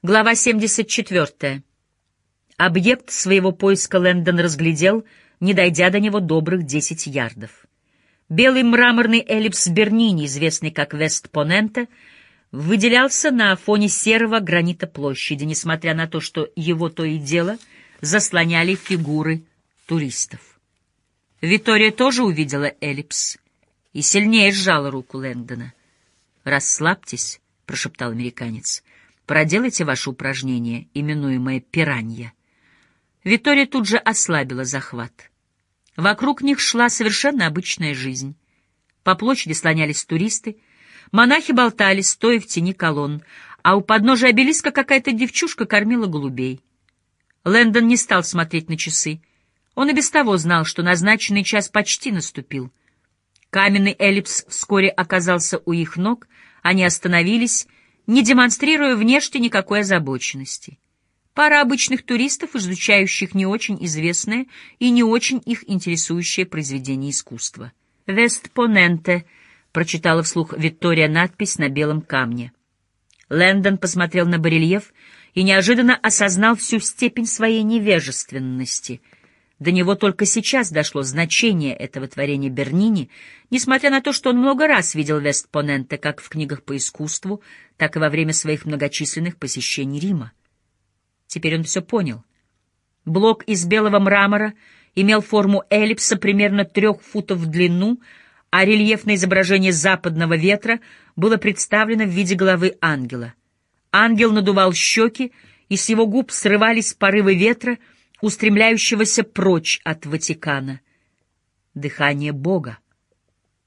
Глава 74. Объект своего поиска Лэндон разглядел, не дойдя до него добрых десять ярдов. Белый мраморный эллипс Бернини, известный как Вестпоненте, выделялся на фоне серого гранита площади, несмотря на то, что его то и дело заслоняли фигуры туристов. Витория тоже увидела эллипс и сильнее сжала руку Лэндона. «Расслабьтесь», — прошептал американец. «Проделайте ваше упражнение, именуемое пиранья». Витория тут же ослабила захват. Вокруг них шла совершенно обычная жизнь. По площади слонялись туристы, монахи болтали, стоя в тени колонн, а у подножия обелиска какая-то девчушка кормила голубей. Лэндон не стал смотреть на часы. Он и без того знал, что назначенный час почти наступил. Каменный эллипс вскоре оказался у их ног, они остановились, не демонстрируя внешне никакой озабоченности. Пара обычных туристов, изучающих не очень известное и не очень их интересующее произведение искусства. «Вестпоненте», — прочитала вслух Виктория надпись на белом камне. Лэндон посмотрел на барельеф и неожиданно осознал всю степень своей невежественности — до него только сейчас дошло значение этого творения Бернини, несмотря на то, что он много раз видел Вестпоненте как в книгах по искусству, так и во время своих многочисленных посещений Рима. Теперь он все понял. Блок из белого мрамора имел форму эллипса примерно трех футов в длину, а рельефное изображение западного ветра было представлено в виде головы ангела. Ангел надувал щеки, и с его губ срывались порывы ветра — устремляющегося прочь от Ватикана. Дыхание Бога.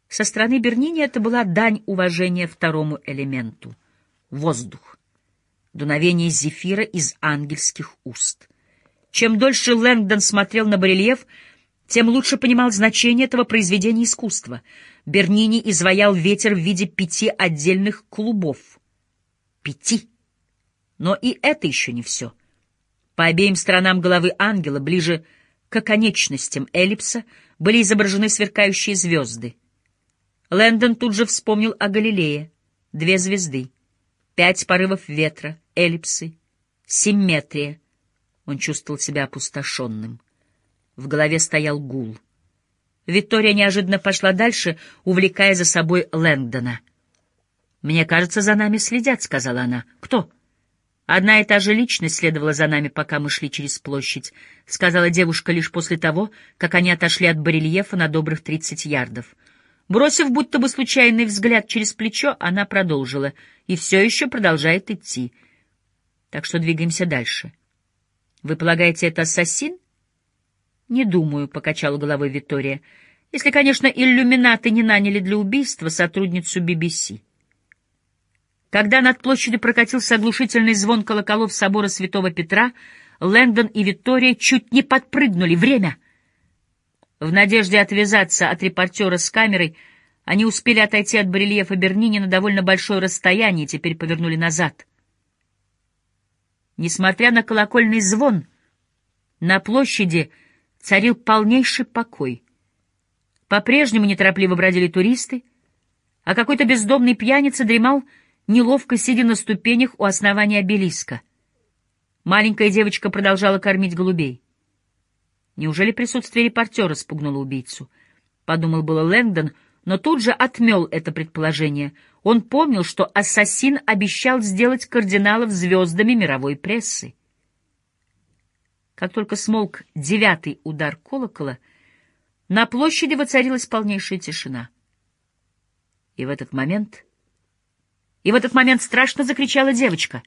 Со стороны Бернини это была дань уважения второму элементу — воздух, дуновение зефира из ангельских уст. Чем дольше Лэнгдон смотрел на барельеф, тем лучше понимал значение этого произведения искусства. Бернини изваял ветер в виде пяти отдельных клубов. Пяти. Но и это еще не все — по обеим сторонам головы ангела, ближе к оконечностям эллипса, были изображены сверкающие звезды. Лэндон тут же вспомнил о Галилее. Две звезды, пять порывов ветра, эллипсы, симметрия. Он чувствовал себя опустошенным. В голове стоял гул. Виктория неожиданно пошла дальше, увлекая за собой Лэндона. «Мне кажется, за нами следят», — сказала она. «Кто?» Одна и та же личность следовала за нами, пока мы шли через площадь, — сказала девушка лишь после того, как они отошли от барельефа на добрых тридцать ярдов. Бросив будто бы случайный взгляд через плечо, она продолжила, и все еще продолжает идти. Так что двигаемся дальше. — Вы полагаете, это ассасин? — Не думаю, — покачала головой Виктория. — Если, конечно, иллюминаты не наняли для убийства сотрудницу BBC. — когда над площадью прокатился оглушительный звон колоколов собора Святого Петра, Лэндон и Виктория чуть не подпрыгнули. Время! В надежде отвязаться от репортера с камерой, они успели отойти от барельефа Бернини на довольно большое расстояние и теперь повернули назад. Несмотря на колокольный звон, на площади царил полнейший покой. По-прежнему неторопливо бродили туристы, а какой-то бездомный пьяница дремал неловко сидя на ступенях у основания обелиска. Маленькая девочка продолжала кормить голубей. Неужели присутствие репортера спугнуло убийцу? Подумал было Лэнгдон, но тут же отмел это предположение. Он помнил, что ассасин обещал сделать кардиналов звездами мировой прессы. Как только смолк девятый удар колокола, на площади воцарилась полнейшая тишина. И в этот момент и в этот момент страшно закричала девочка.